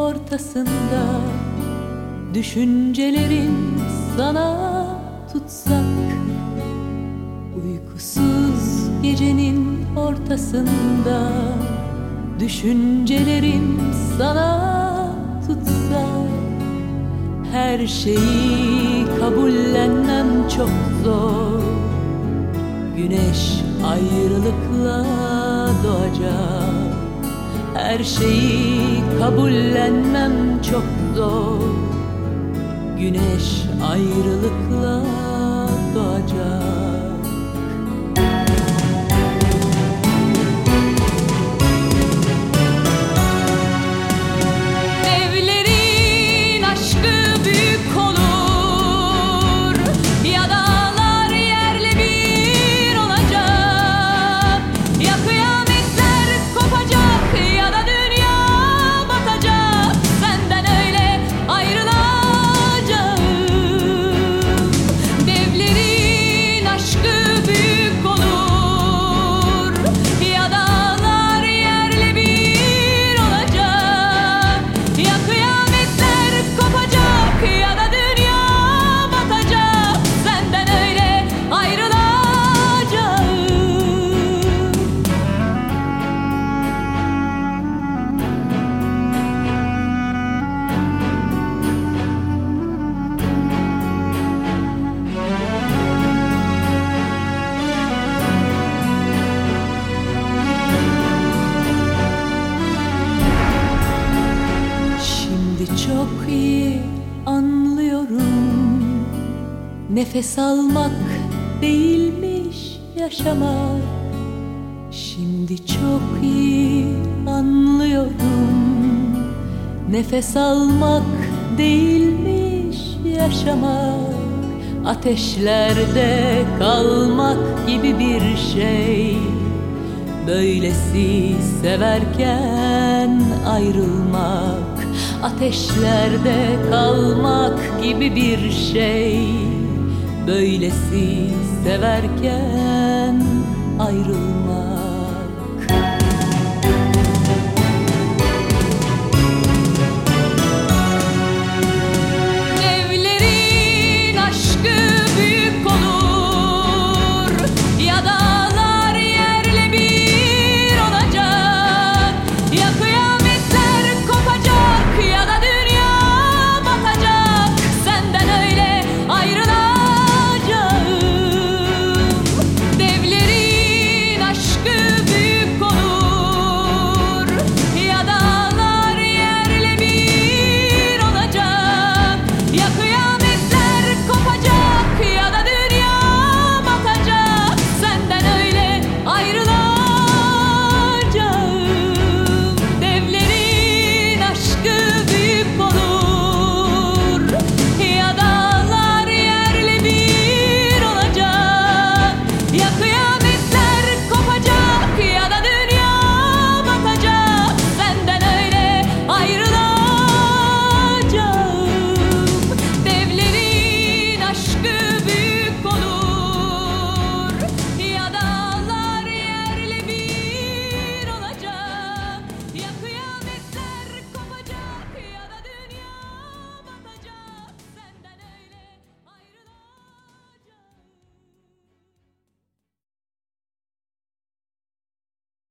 ortasında. Düşüncelerin sana tutsak. Uykusuz gecenin ortasında. Düşüncelerin sana tutsak. Her şeyi kabullenmem çok zor. Güneş ayrılıkla doğacak Her şeyi kabullenmem çok zor. Güneş ayrılıkla doğacak anlıyorum. Nefes almak değilmiş yaşamak. Şimdi çok iyi anlıyorum. Nefes almak değilmiş yaşamak. Ateşlerde kalmak gibi bir şey. Böylesi severken ayrılmak Ateşlerde kalmak gibi bir şey. Böylesi severken ayrılmak